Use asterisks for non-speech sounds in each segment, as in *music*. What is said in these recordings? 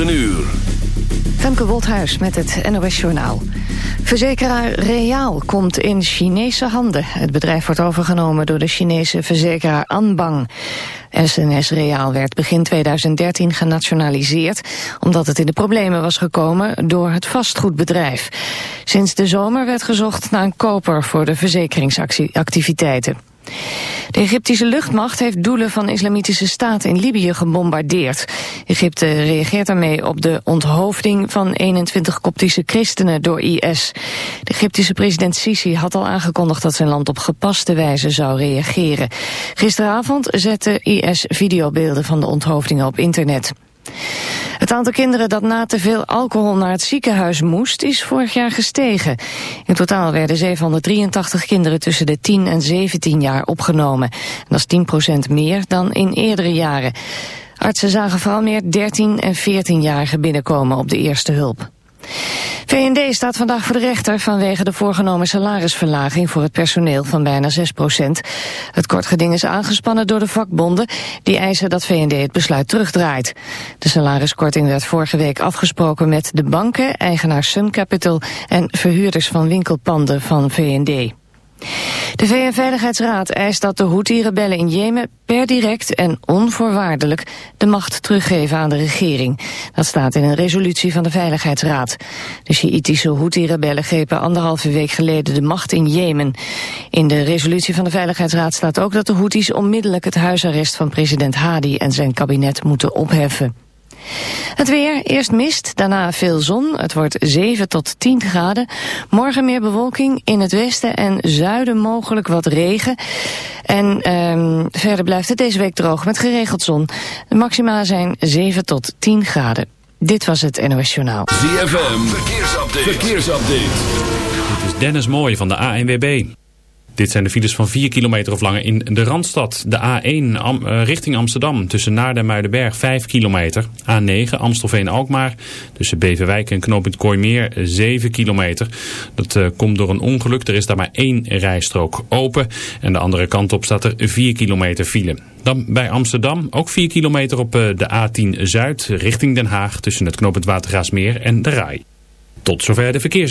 Een uur. Femke Wolthuis met het NOS Journaal. Verzekeraar Reaal komt in Chinese handen. Het bedrijf wordt overgenomen door de Chinese verzekeraar Anbang. SNS Reaal werd begin 2013 genationaliseerd... omdat het in de problemen was gekomen door het vastgoedbedrijf. Sinds de zomer werd gezocht naar een koper voor de verzekeringsactiviteiten. De Egyptische luchtmacht heeft doelen van islamitische staat in Libië gebombardeerd. Egypte reageert daarmee op de onthoofding van 21 koptische christenen door IS. De Egyptische president Sisi had al aangekondigd dat zijn land op gepaste wijze zou reageren. Gisteravond zette IS videobeelden van de onthoofdingen op internet. Het aantal kinderen dat na te veel alcohol naar het ziekenhuis moest is vorig jaar gestegen. In totaal werden 783 kinderen tussen de 10 en 17 jaar opgenomen. Dat is 10% meer dan in eerdere jaren. Artsen zagen vooral meer 13 en 14-jarigen binnenkomen op de eerste hulp. VND staat vandaag voor de rechter vanwege de voorgenomen salarisverlaging voor het personeel van bijna 6% Het kort geding is aangespannen door de vakbonden die eisen dat VND het besluit terugdraait. De salariskorting werd vorige week afgesproken met de banken, eigenaar Sun Capital en verhuurders van winkelpanden van VND. De VN-veiligheidsraad eist dat de Houthi-rebellen in Jemen per direct en onvoorwaardelijk de macht teruggeven aan de regering. Dat staat in een resolutie van de Veiligheidsraad. De Sjiitische Houthi-rebellen grepen anderhalve week geleden de macht in Jemen. In de resolutie van de Veiligheidsraad staat ook dat de Houthis onmiddellijk het huisarrest van president Hadi en zijn kabinet moeten opheffen. Het weer, eerst mist, daarna veel zon. Het wordt 7 tot 10 graden. Morgen meer bewolking, in het westen en zuiden mogelijk wat regen. En um, verder blijft het deze week droog met geregeld zon. De maxima zijn 7 tot 10 graden. Dit was het NOS Journaal. ZFM, verkeersupdate. verkeersupdate. Dit is Dennis Mooij van de ANWB. Dit zijn de files van 4 kilometer of langer in de Randstad. De A1 eh, richting Amsterdam tussen Naarden en Muidenberg 5 kilometer. A9 Amstelveen-Alkmaar tussen Beverwijk en Knooppunt Kooimeer 7 kilometer. Dat uh, komt door een ongeluk. Er is daar maar één rijstrook open. En de andere kant op staat er 4 kilometer file. Dan bij Amsterdam ook 4 kilometer op uh, de A10 Zuid richting Den Haag tussen het Knooppunt Watergaasmeer en de Rai. Tot zover de verkeers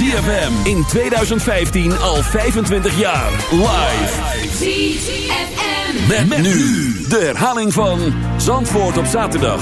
ZFM in 2015 al 25 jaar. Live. ZFM. Met, met nu de herhaling van Zandvoort op zaterdag.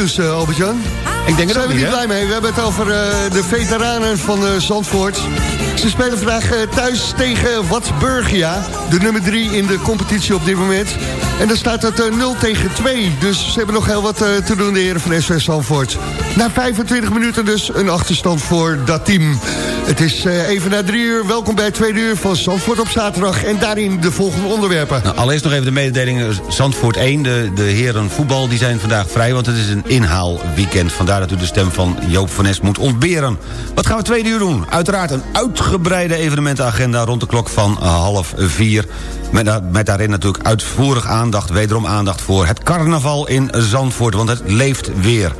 Nieuws, uh, Albert-Jan. Ik denk Daar zijn we niet blij mee. We hebben het over uh, de veteranen van uh, Zandvoort. Ze spelen vandaag thuis tegen Watsburgia. De nummer 3 in de competitie op dit moment. En dan staat het 0 tegen 2. Dus ze hebben nog heel wat te doen, de heren van SV Zandvoort. Na 25 minuten dus een achterstand voor dat team. Het is even na 3 uur. Welkom bij het tweede uur van Zandvoort op zaterdag. En daarin de volgende onderwerpen. Nou, allereerst nog even de mededeling. Zandvoort 1, de, de heren voetbal, die zijn vandaag vrij. Want het is een inhaalweekend. Vandaar dat u de stem van Joop van Nes moet ontberen. Wat gaan we tweede uur doen? Uiteraard een uitgebreide evenementenagenda rond de klok van half vier. Met, met daarin natuurlijk uitvoerig aandacht, wederom aandacht voor het carnaval in Zandvoort. Want het leeft weer.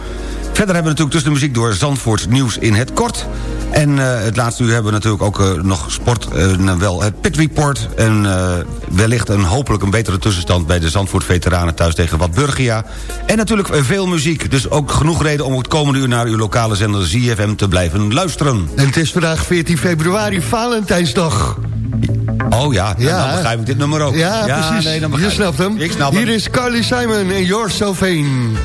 Verder hebben we natuurlijk tussen de muziek door Zandvoorts nieuws in het kort. En uh, het laatste uur hebben we natuurlijk ook uh, nog sport, uh, wel het Pit Report... en wellicht een hopelijk een betere tussenstand... bij de Zandvoort Veteranen thuis tegen Wat Burgia. En natuurlijk veel muziek, dus ook genoeg reden... om het komende uur naar uw lokale zender ZFM te blijven luisteren. En het is vandaag 14 februari, Valentijnsdag. Oh ja, ja. dan begrijp ik dit nummer ook. Ja, ja precies. Nee, dan Je snapt hem. Ik snap Hier hem. is Carly Simon en You're So Vain.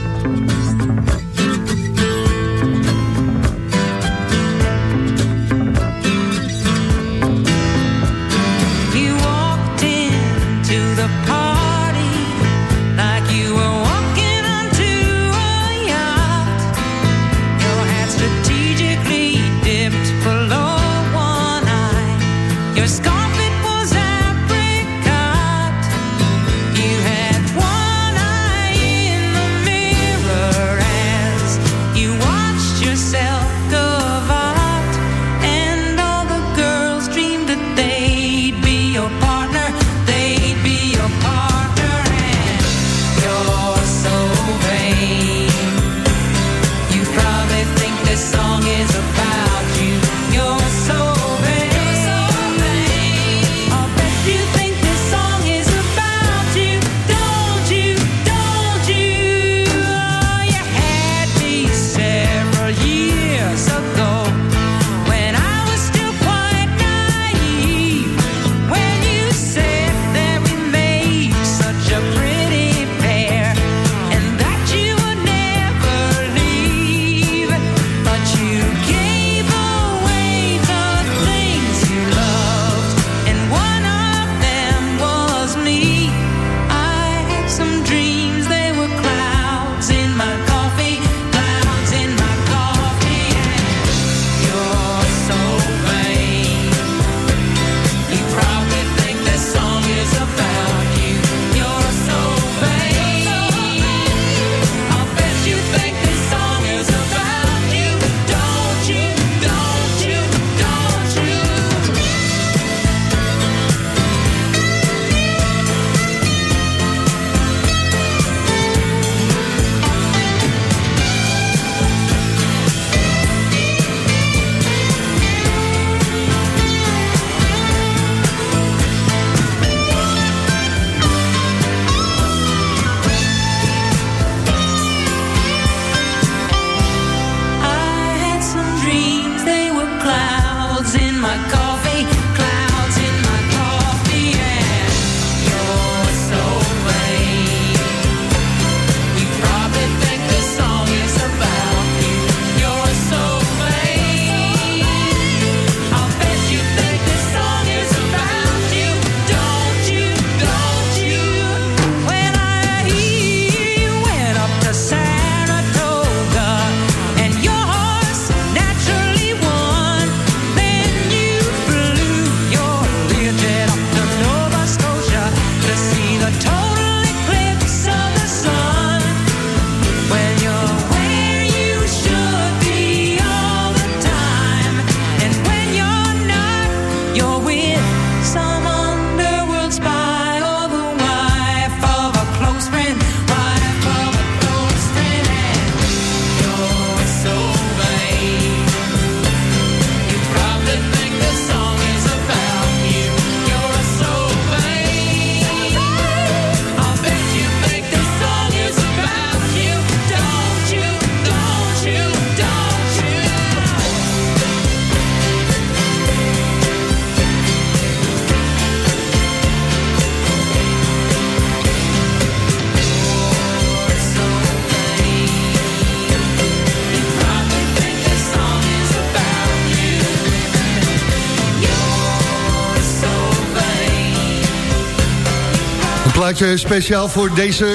Plaatje speciaal voor deze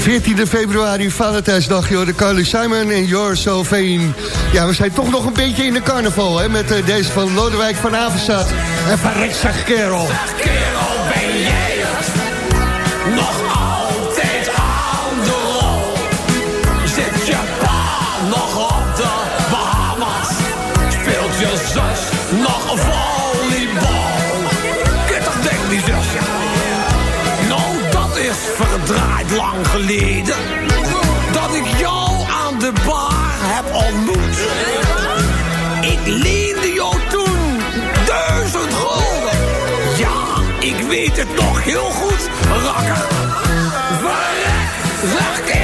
14 eh, februari, Valentijnsdag. De Carly Simon en You're So. Ja, we zijn toch nog een beetje in de carnaval, hè, met uh, deze van Lodewijk van Avenstad. En van Rex, zeg kerel. Geleden. Dat ik jou aan de bar heb ontmoet. Ik leende jou toen duizend gulden. Ja, ik weet het nog heel goed, rakker. Verrek, zeg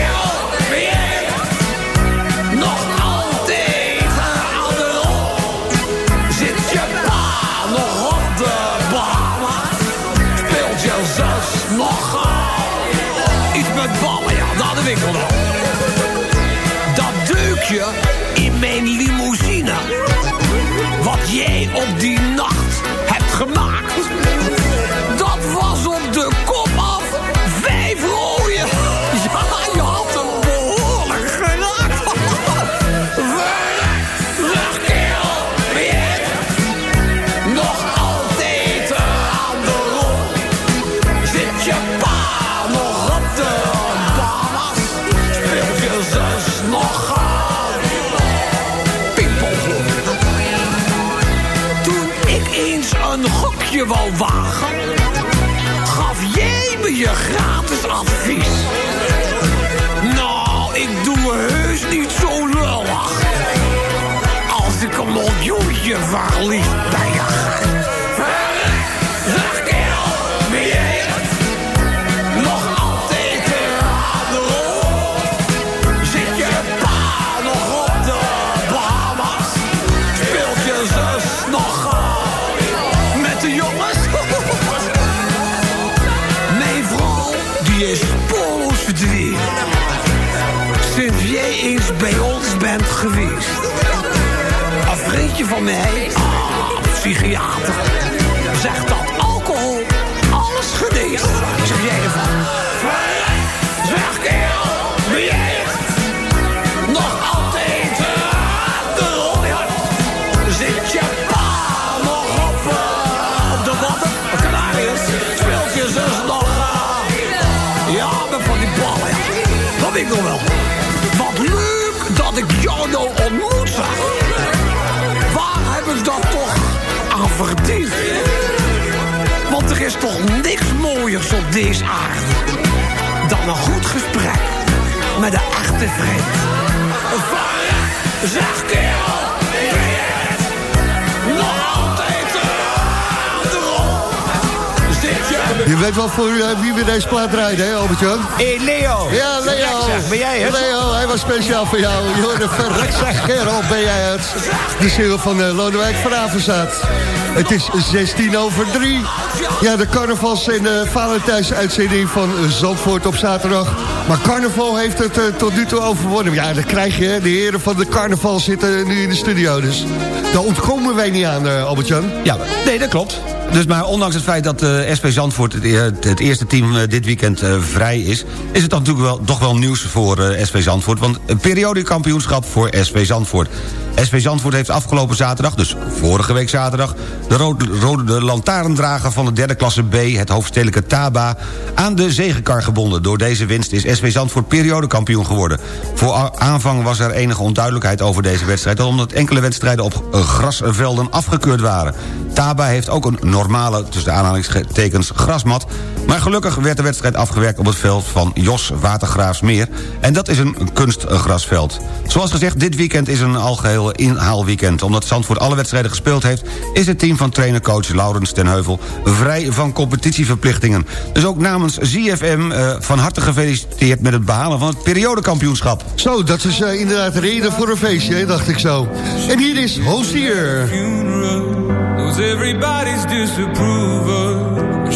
je gratis advies. Nou, ik doe heus niet zo lullig. Als ik een miljoentje verlies mij, ah, psychiater, zegt dat alcohol alles geneest. Er is toch niks mooiers op deze aarde dan een goed gesprek met een echte vriend. Zeg kerel, ben je het? Nog altijd de je weet wel voor eh, wie we deze plaat rijden, hè Albert-Jan? Hey Leo! Ja, Leo. Zeg, ben jij het? Leo, hij was speciaal voor jou. Jorde verrek zeg kerel, ben jij het? De single van uh, Lodewijk van Avenzaat. Het is 16 over 3. Ja, de carnavals- en de Valentijnsuitzending van eh, Zandvoort op zaterdag. Maar carnaval heeft het eh, tot nu toe overwonnen. Ja, dat krijg je. De heren van de carnaval zitten nu in de studio. Dus daar ontkomen wij niet aan, eh, Albert-Jan. Ja, nee, dat klopt. Dus maar ondanks het feit dat uh, SP Zandvoort het, eh, eerste team eh, dit weekend eh, vrij is... is het dan natuurlijk wel, toch wel nieuws voor eh, SP Zandvoort. Want een periodekampioenschap voor SP Zandvoort. SP Zandvoort heeft afgelopen zaterdag, dus vorige week zaterdag... de rode, rode de lantaarndrager van de derde klasse B, het hoofdstedelijke Taba... aan de zegenkar gebonden. Door deze winst is SP Zandvoort periodekampioen geworden. Voor aanvang was er enige onduidelijkheid over deze wedstrijd... omdat enkele wedstrijden op eh, grasvelden afgekeurd waren. Taba heeft ook een normale, tussen aanhalingstekens, grasmat... maar gelukkig werd de wedstrijd afgewerkt op het veld van Jos Watergraafsmeer... en dat is een kunstgrasveld. Zoals gezegd, dit weekend is een algeheel inhaalweekend. Omdat Zandvoort alle wedstrijden gespeeld heeft... is het team van trainer-coach Laurens ten Heuvel vrij van competitieverplichtingen. Dus ook namens ZFM eh, van harte gefeliciteerd met het behalen van het periodekampioenschap. Zo, dat is eh, inderdaad reden voor een feestje, hè, dacht ik zo. En hier is knows everybody's disapproval.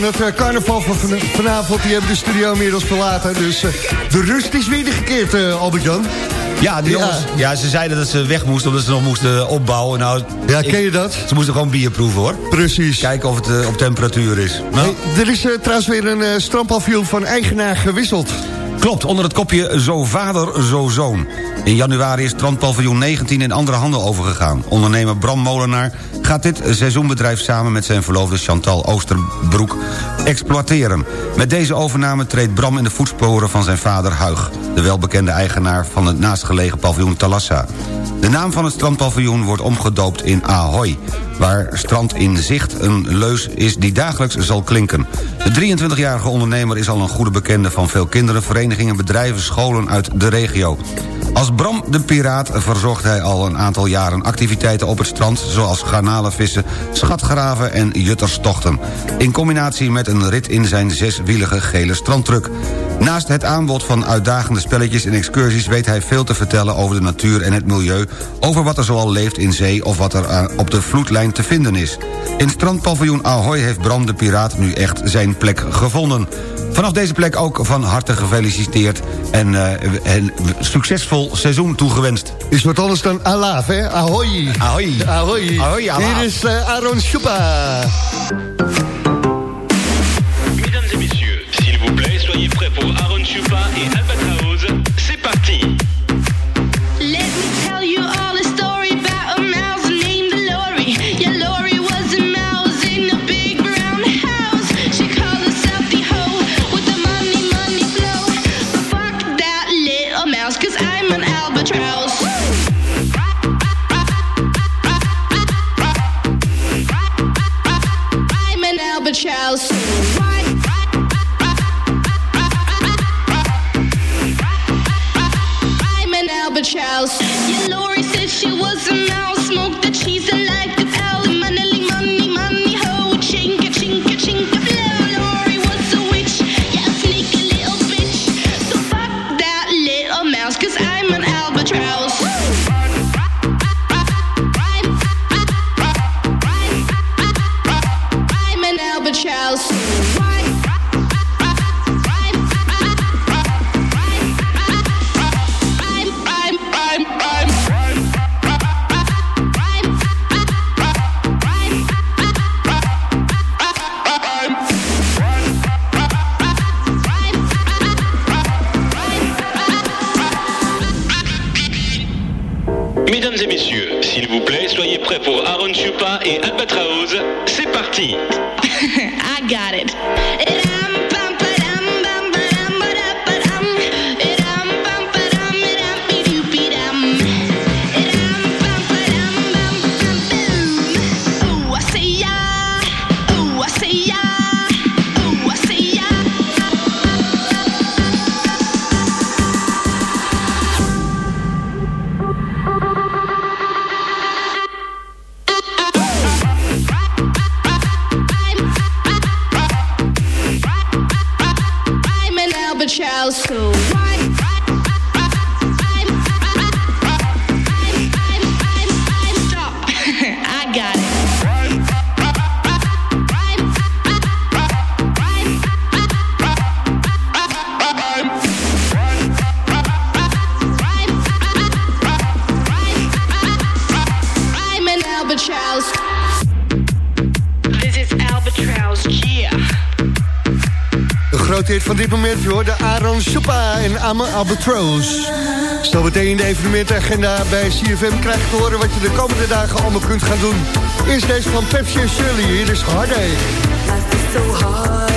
van het eh, carnaval van vanavond die hebben de studio inmiddels verlaten. Dus uh, de rust is wedergekeerd, uh, Albert-Jan. Ja, die jongens, ja, ze zeiden dat ze weg moesten omdat ze nog moesten opbouwen. Nou, ja, ken je dat? Ze moesten gewoon bier proeven, hoor. Precies. Kijken of het op temperatuur is. Nou. er is trouwens weer een uh, van eigenaar gewisseld. Klopt, onder het kopje Zo Vader, Zo Zoon. In januari is strandpaviljoen 19 in andere handen overgegaan. Ondernemer Bram Molenaar gaat dit seizoenbedrijf samen met zijn verloofde Chantal Oosterbroek exploiteren. Met deze overname treedt Bram in de voetsporen van zijn vader Huig... de welbekende eigenaar van het naastgelegen paviljoen Talassa. De naam van het strandpaviljoen wordt omgedoopt in Ahoy... waar strand in zicht een leus is die dagelijks zal klinken. De 23-jarige ondernemer is al een goede bekende van veel kinderen... verenigingen, bedrijven, scholen uit de regio. Als Bram de Piraat verzorgt hij al een aantal jaren activiteiten op het strand... zoals garnalenvissen, schatgraven en jutterstochten. In combinatie met een rit in zijn zeswielige gele strandtruck. Naast het aanbod van uitdagende spelletjes en excursies... weet hij veel te vertellen over de natuur en het milieu... over wat er zoal leeft in zee of wat er eh, op de vloedlijn te vinden is. In strandpaviljoen Ahoy heeft Bram de Piraat nu echt zijn plek gevonden. Vanaf deze plek ook van harte gefeliciteerd en, uh, en succesvol seizoen toegewenst. Is wat anders dan Alaaf, hè? Ahoy. Ahoy. Ahoy. Ahoy, Hier is uh, Aaron Schupa. Mesdames et messieurs, s'il vous plaît, soyez prêts pour Aaron Chupa et Albatraoz. C'est parti. C'est parti. *laughs* van dit moment, joh. De Aaron Sopa en Ame Albatross. meteen in de evenementagenda bij CFM krijg te horen... wat je de komende dagen allemaal kunt gaan doen. Eerst deze van Pepsi en Shirley. Hier is Heartache. bij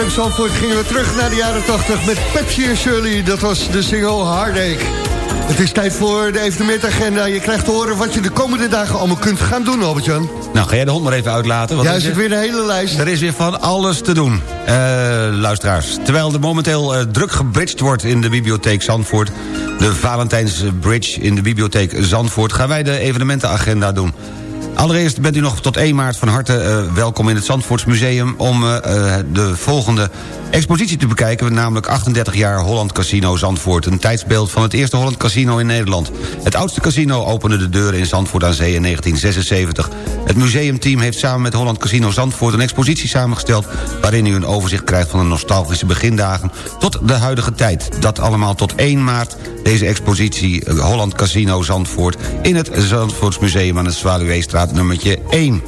CFM Zandvoort gingen we terug naar de jaren 80 met Pepsi en Shirley. Dat was de single Heartache. Het is tijd voor de evenementagenda. Je krijgt te horen wat je de komende dagen allemaal kunt gaan doen, Albert-Jan. Nou, ga jij de hond maar even uitlaten. want Ja, is het weer een hele lijst. Er is weer van alles te doen, Eh, luisteraars. Terwijl er momenteel eh, druk gebridged wordt in de bibliotheek Zandvoort... de Valentijns Bridge in de bibliotheek Zandvoort... gaan wij de evenementenagenda doen. Allereerst bent u nog tot 1 maart van harte eh, welkom in het Zandvoortsmuseum... om eh, eh, de volgende expositie te bekijken... namelijk 38 jaar Holland Casino Zandvoort. Een tijdsbeeld van het eerste Holland Casino in Nederland. Het oudste casino opende de deuren in Zandvoort aan Zee in 1976. Het museumteam heeft samen met Holland Casino Zandvoort... een expositie samengesteld waarin u een overzicht krijgt... van de nostalgische begindagen tot de huidige tijd. Dat allemaal tot 1 maart deze expositie eh, Holland Casino Zandvoort... in het Zandvoortsmuseum aan de Zwaluweestraat nummertje 1.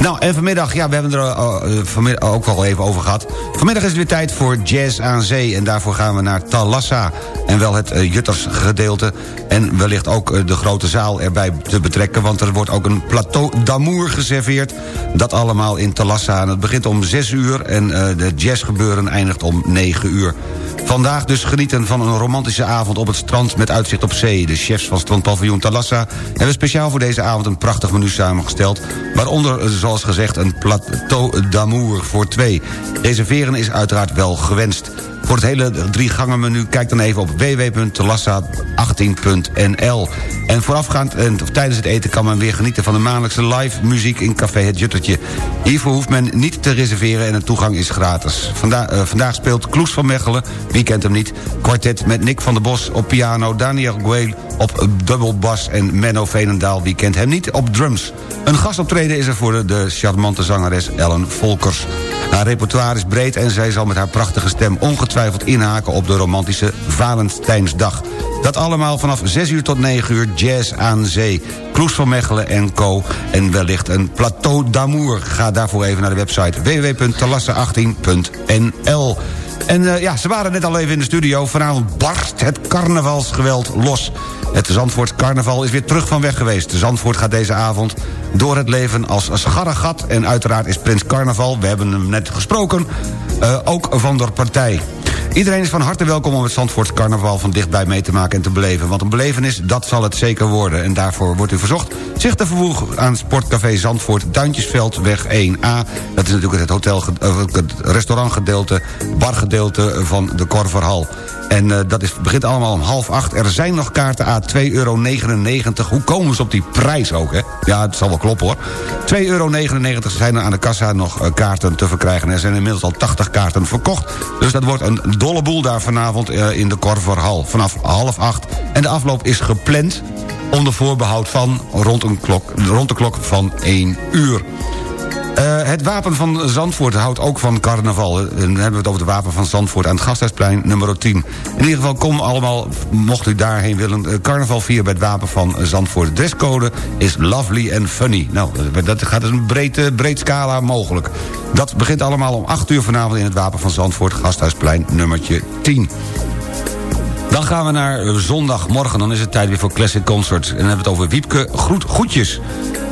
Nou, en vanmiddag, ja, we hebben er uh, vanmiddag ook al even over gehad. Vanmiddag is het weer tijd voor Jazz aan Zee. En daarvoor gaan we naar Talassa. En wel het uh, Jutters gedeelte. En wellicht ook de grote zaal erbij te betrekken. Want er wordt ook een plateau d'amour geserveerd. Dat allemaal in Talassa. En het begint om 6 uur. En de jazzgebeuren eindigt om 9 uur. Vandaag dus genieten van een romantische avond op het strand met uitzicht op zee. De chefs van strandpaviljoen Talassa hebben speciaal voor deze avond een prachtig menu samengesteld. Waaronder, zoals gezegd, een plateau d'amour voor twee. Reserveren is uiteraard wel gewenst. Voor het hele drie gangen menu kijk dan even op www.telassa18.nl. En voorafgaand en tijdens het eten kan men weer genieten van de maandelijkse live muziek in Café Het Juttertje. Hiervoor hoeft men niet te reserveren en de toegang is gratis. Uh, vandaag speelt Kloes van Mechelen, wie kent hem niet, kwartet met Nick van der Bos op piano, Daniel Gueel op dubbelbas en Menno Veenendaal, wie kent hem niet, op drums. Een gastoptreden is er voor de, de charmante zangeres Ellen Volkers. Haar repertoire is breed en zij zal met haar prachtige stem ongetwijfeld inhaken op de romantische Valentijnsdag. Dat allemaal vanaf 6 uur tot 9 uur jazz aan zee. Kloes van Mechelen en co. En wellicht een plateau d'amour. Ga daarvoor even naar de website www.talassa18.nl en uh, ja, ze waren net al even in de studio. Vanavond barst het carnavalsgeweld los. Het Zandvoort carnaval is weer terug van weg geweest. Zandvoort gaat deze avond door het leven als scharregat. En uiteraard is Prins Carnaval, we hebben hem net gesproken... Uh, ook van de partij. Iedereen is van harte welkom om het Zandvoort carnaval van dichtbij mee te maken en te beleven. Want een belevenis, dat zal het zeker worden. En daarvoor wordt u verzocht zich te vervoegen aan Sportcafé Zandvoort... Duintjesveldweg 1A. Dat is natuurlijk het, hotel, het restaurantgedeelte, bargedeelte van de Korverhal. En uh, dat is, begint allemaal om half acht. Er zijn nog kaarten a 2,99 euro. Hoe komen ze op die prijs ook, hè? Ja, het zal wel kloppen, hoor. 2,99 euro zijn er aan de kassa nog uh, kaarten te verkrijgen. Er zijn inmiddels al 80 kaarten verkocht. Dus dat wordt een dolle boel daar vanavond uh, in de Korverhal. Vanaf half acht. En de afloop is gepland onder voorbehoud van rond, een klok, rond de klok van 1 uur. Uh, het Wapen van Zandvoort houdt ook van carnaval. Dan hebben we het over het Wapen van Zandvoort aan het Gasthuisplein nummer 10. In ieder geval, kom allemaal, mocht u daarheen willen... Uh, carnaval vieren bij het Wapen van Zandvoort. De dresscode is lovely and funny. Nou, dat gaat dus een breed, breed scala mogelijk. Dat begint allemaal om 8 uur vanavond in het Wapen van Zandvoort... Gasthuisplein nummertje 10. Dan gaan we naar zondagmorgen. Dan is het tijd weer voor Classic Concerts. En dan hebben we het over Wiepke Groet Goedjes.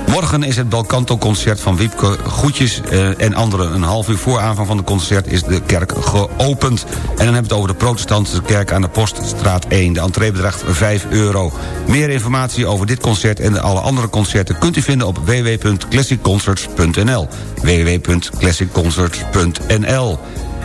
Morgen is het Belcanto-concert van Wiepke Goedjes uh, en anderen. Een half uur voor aanvang van het concert is de kerk geopend. En dan hebben we het over de protestantse kerk aan de Poststraat 1. De entree bedraagt 5 euro. Meer informatie over dit concert en alle andere concerten... kunt u vinden op www.classicconcerts.nl www.classicconcerts.nl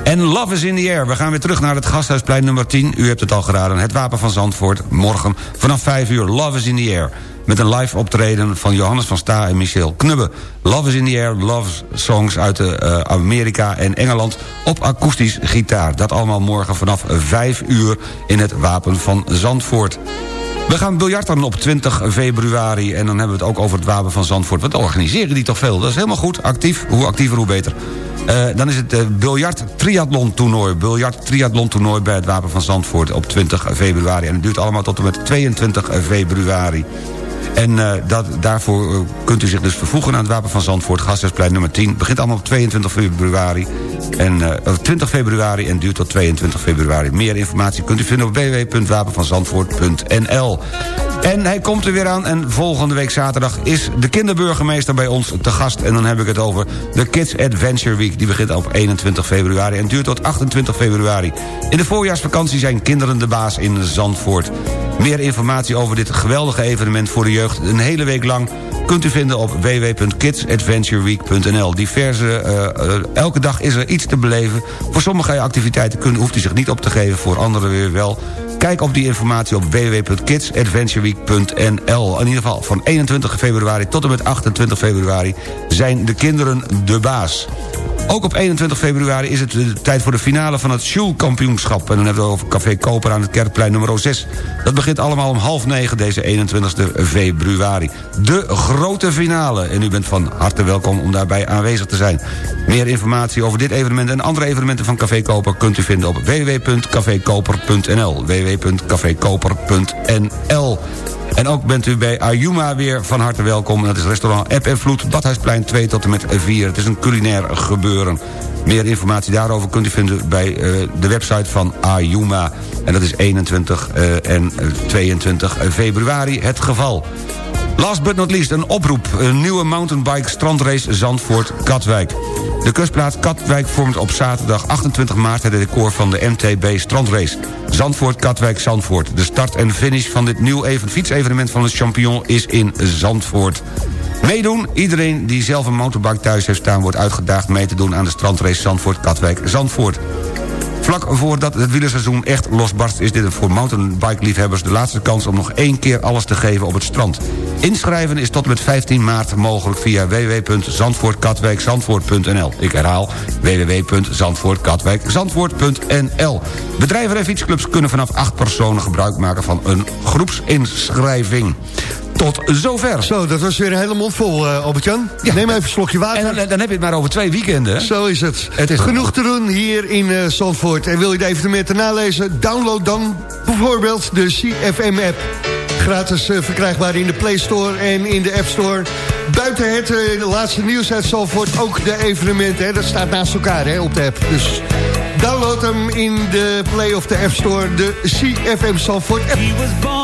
en Love is in the Air. We gaan weer terug naar het Gasthuisplein nummer 10. U hebt het al geraden. Het Wapen van Zandvoort. Morgen vanaf 5 uur. Love is in the Air. Met een live optreden van Johannes van Sta en Michel Knubbe. Love is in the Air. Love songs uit de, uh, Amerika en Engeland. Op akoestisch gitaar. Dat allemaal morgen vanaf 5 uur in het Wapen van Zandvoort. We gaan biljarten op 20 februari. En dan hebben we het ook over het Wapen van Zandvoort. Wat organiseren die toch veel? Dat is helemaal goed. Actief. Hoe actiever, hoe beter. Uh, dan is het uh, biljart triathlon toernooi. Biljart triathlon toernooi bij het Wapen van Zandvoort op 20 februari. En het duurt allemaal tot en met 22 februari. En uh, dat, daarvoor uh, kunt u zich dus vervoegen aan het Wapen van Zandvoort... Gasthuisplein nummer 10. Begint allemaal op 22 februari. En, uh, 20 februari en duurt tot 22 februari. Meer informatie kunt u vinden op www.wapenvanzandvoort.nl En hij komt er weer aan en volgende week zaterdag is de kinderburgemeester bij ons te gast. En dan heb ik het over de Kids Adventure Week. Die begint op 21 februari en duurt tot 28 februari. In de voorjaarsvakantie zijn kinderen de baas in Zandvoort. Meer informatie over dit geweldige evenement voor de jeugd... een hele week lang kunt u vinden op www.kidsadventureweek.nl. Diverse, uh, uh, elke dag is er iets te beleven. Voor sommige activiteiten hoeft u zich niet op te geven, voor anderen weer wel. Kijk op die informatie op www.kidsadventureweek.nl. In ieder geval van 21 februari tot en met 28 februari zijn de kinderen de baas. Ook op 21 februari is het de tijd voor de finale van het Schulkampioenschap. En dan hebben we het over Café Koper aan het Kerkplein nummer 6. Dat begint allemaal om half negen deze 21 februari. De grote finale. En u bent van harte welkom om daarbij aanwezig te zijn. Meer informatie over dit evenement en andere evenementen van Café Koper... kunt u vinden op www.cafekoper.nl www.cafekoper.nl en ook bent u bij Ayuma weer van harte welkom. Dat is restaurant App en Vloed, Badhuisplein 2 tot en met 4. Het is een culinair gebeuren. Meer informatie daarover kunt u vinden bij uh, de website van Ayuma. En dat is 21 uh, en 22 februari het geval. Last but not least, een oproep. Een nieuwe mountainbike strandrace Zandvoort-Katwijk. De kustplaats Katwijk vormt op zaterdag 28 maart... het decor van de MTB strandrace. Zandvoort-Katwijk-Zandvoort. De start en finish van dit nieuw even fietsevenement van het Champion... is in Zandvoort. Meedoen, iedereen die zelf een motorbike thuis heeft staan... wordt uitgedaagd mee te doen aan de strandrace Zandvoort-Katwijk-Zandvoort. Vlak voordat het wielerseizoen echt losbarst... is dit voor mountainbike-liefhebbers de laatste kans... om nog één keer alles te geven op het strand. Inschrijven is tot met 15 maart mogelijk via www.zandvoortkatwijkzandvoort.nl. Ik herhaal www.zandvoortkatwijkzandvoort.nl. Bedrijven en fietsclubs kunnen vanaf acht personen gebruik maken van een groepsinschrijving tot zover. Zo, dat was weer een hele mond vol, uh, Albert-Jan. Ja. Neem even een slokje water. En dan, dan, heb je het maar over twee weekenden. Zo is het. het is Genoeg te doen hier in uh, Zandvoort. En wil je de evenementen nalezen? Download dan bijvoorbeeld de CFM-app. Gratis uh, verkrijgbaar in de Play Store en in de App Store. Buiten het laatste nieuws uit Zandvoort ook de evenementen. Hè. Dat staat naast elkaar hè, op de app. Dus download hem in de Play of de App Store. De CFM Zandvoort app.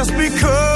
Just because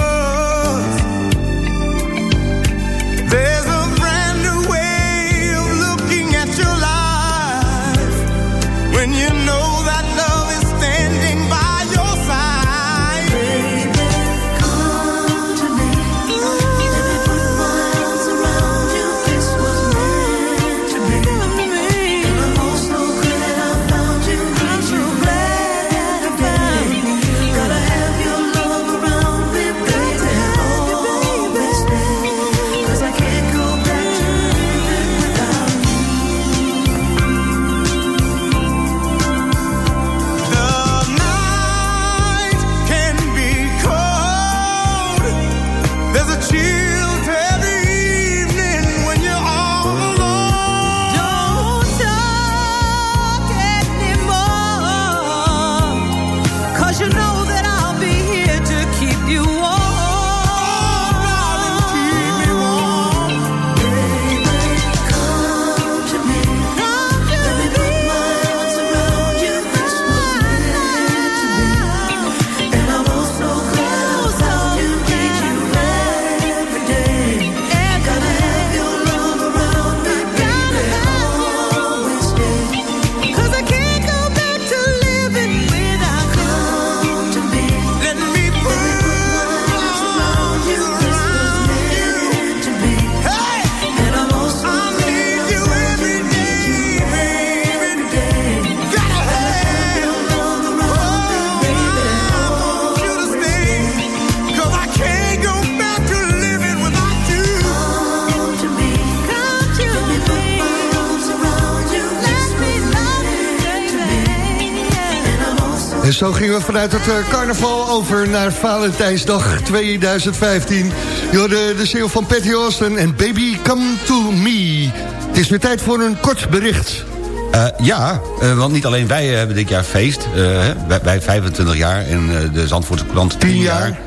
zo gingen we vanuit het eh, carnaval over naar Valentijnsdag 2015. Je hoorde de single van Patty Austin en Baby Come To Me. Het is weer tijd voor een kort bericht. Eh, ja, eh, want niet alleen wij hebben dit jaar feest. hè, wij, wij 25 jaar en de Zandvoortse krant 10 jaar.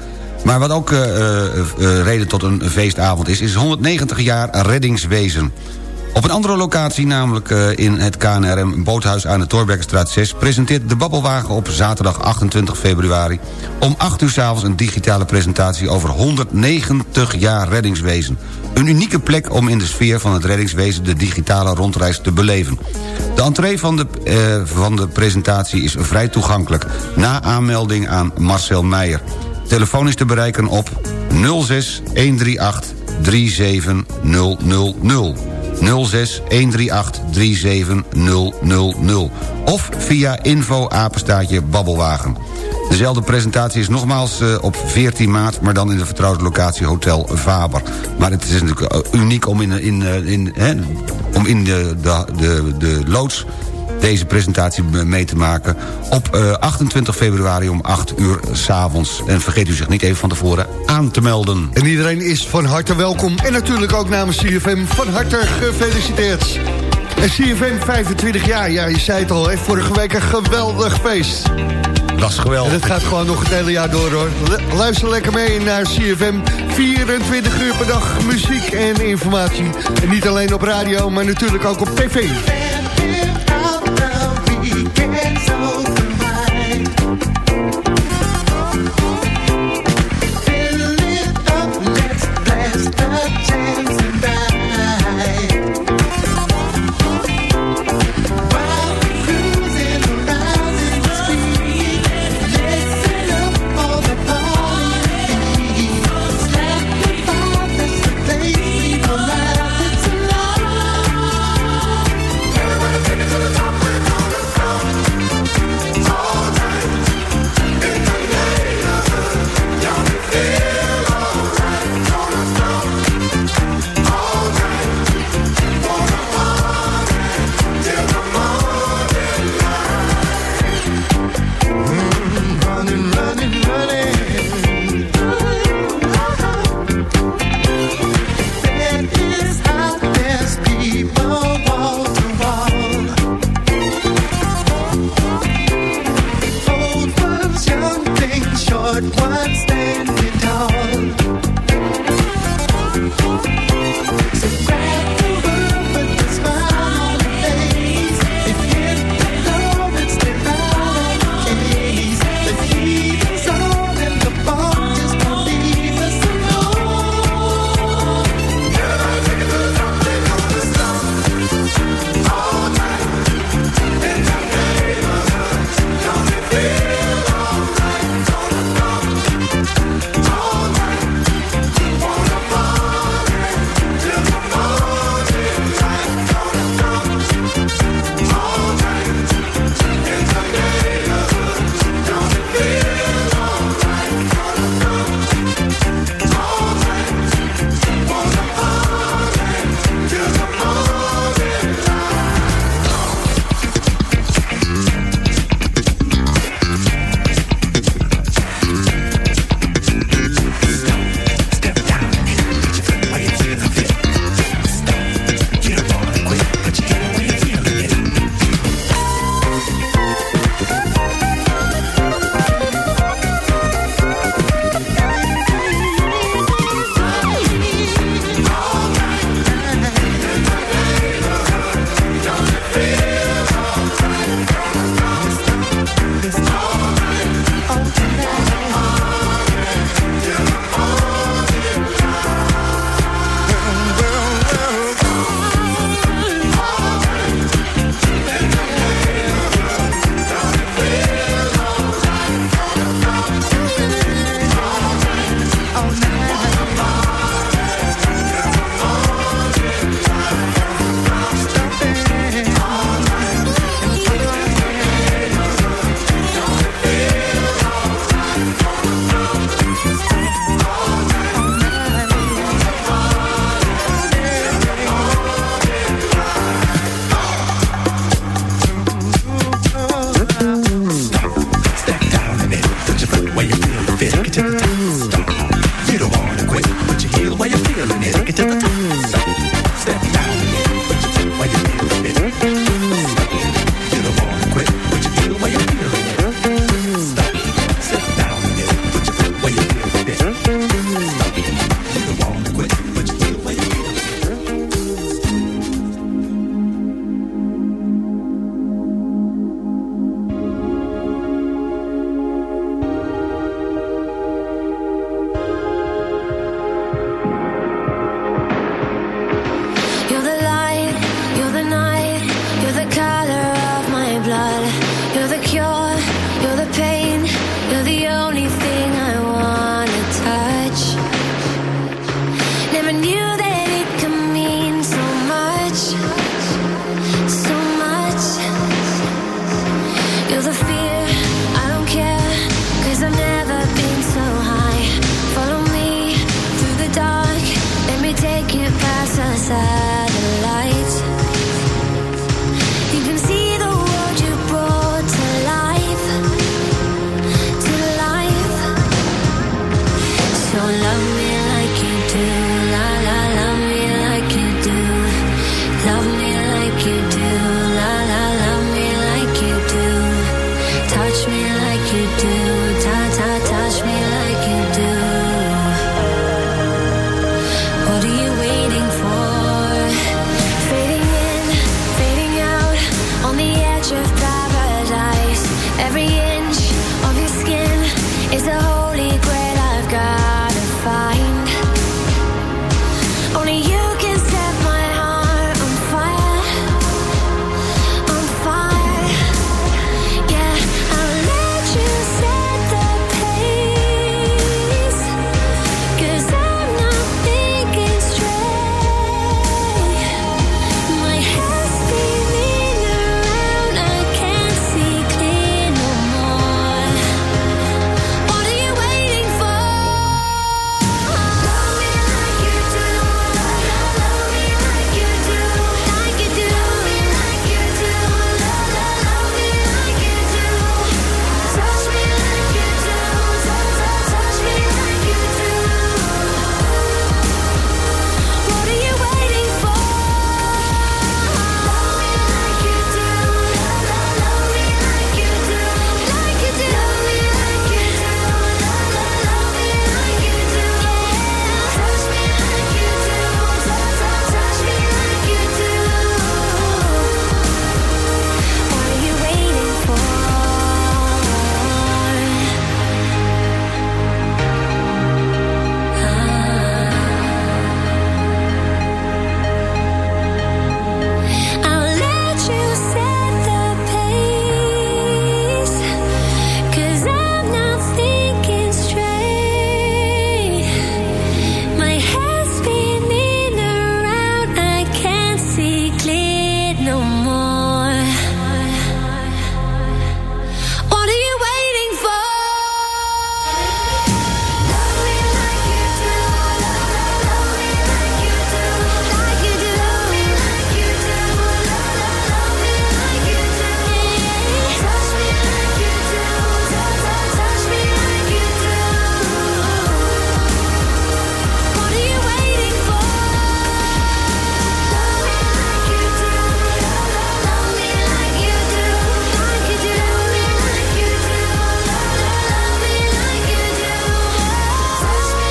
Maar wat ook reden tot een feestavond is... is 190 jaar reddingswezen. Op een andere locatie, namelijk eh, in het KNRM Boothuis aan de Torbekkenstraat 6... presenteert de Babbelwagen op zaterdag 28 februari... om 8 uur s'avonds een digitale presentatie over 190 jaar reddingswezen. Een unieke plek om in de sfeer van het reddingswezen... de digitale rondreis te beleven. De entree van de, eh, van de presentatie is vrij toegankelijk... na aanmelding aan Marcel Meijer. Telefoon is te bereiken op 06 138 37000. 06 138 37000. Of via info apenstaatje babbelwagen. Dezelfde presentatie is nogmaals uh, op 14 maart... maar dan in de vertrouwde locatie Hotel Faber. Maar het is natuurlijk uh, uniek om in, in, uh, in, hè, om in de, de, de, de loods deze presentatie mee te maken... op uh, 28 februari om 8 uur s'avonds. En vergeet u zich niet even van tevoren aan te melden. En iedereen is van harte welkom. En natuurlijk ook namens CFM van harte gefeliciteerd. En CFM 25 jaar, ja, je zei het al, hè, vorige week een geweldig feest. Dat is geweldig. En het gaat gewoon nog het hele jaar door, hoor. Luister lekker mee naar CFM. 24 uur per dag muziek en informatie. En niet alleen op radio, maar natuurlijk ook op tv. Tot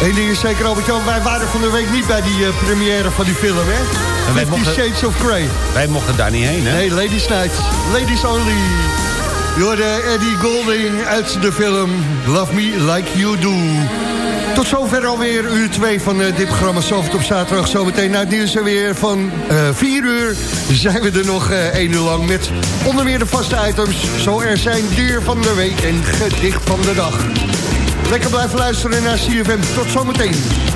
Eén ding is zeker, Albert-Jan, wij waren van de week niet bij die eh, première van die film, hè? En wij Shades of Grey. Wij mochten daar niet heen, hè? Nee, Ladies Night. Ladies Only. Jorde Eddie Golding uit de film Love Me Like You Do. Tot zover alweer uur 2 van eh, dit programma Soft op zaterdag. Zometeen na het nieuws en weer van eh, 4 uur zijn we er nog 1 uur lang met onder meer de vaste items. Zo er zijn dier van de week en gedicht van de dag. Lekker blijven luisteren naar CFM. Tot zometeen.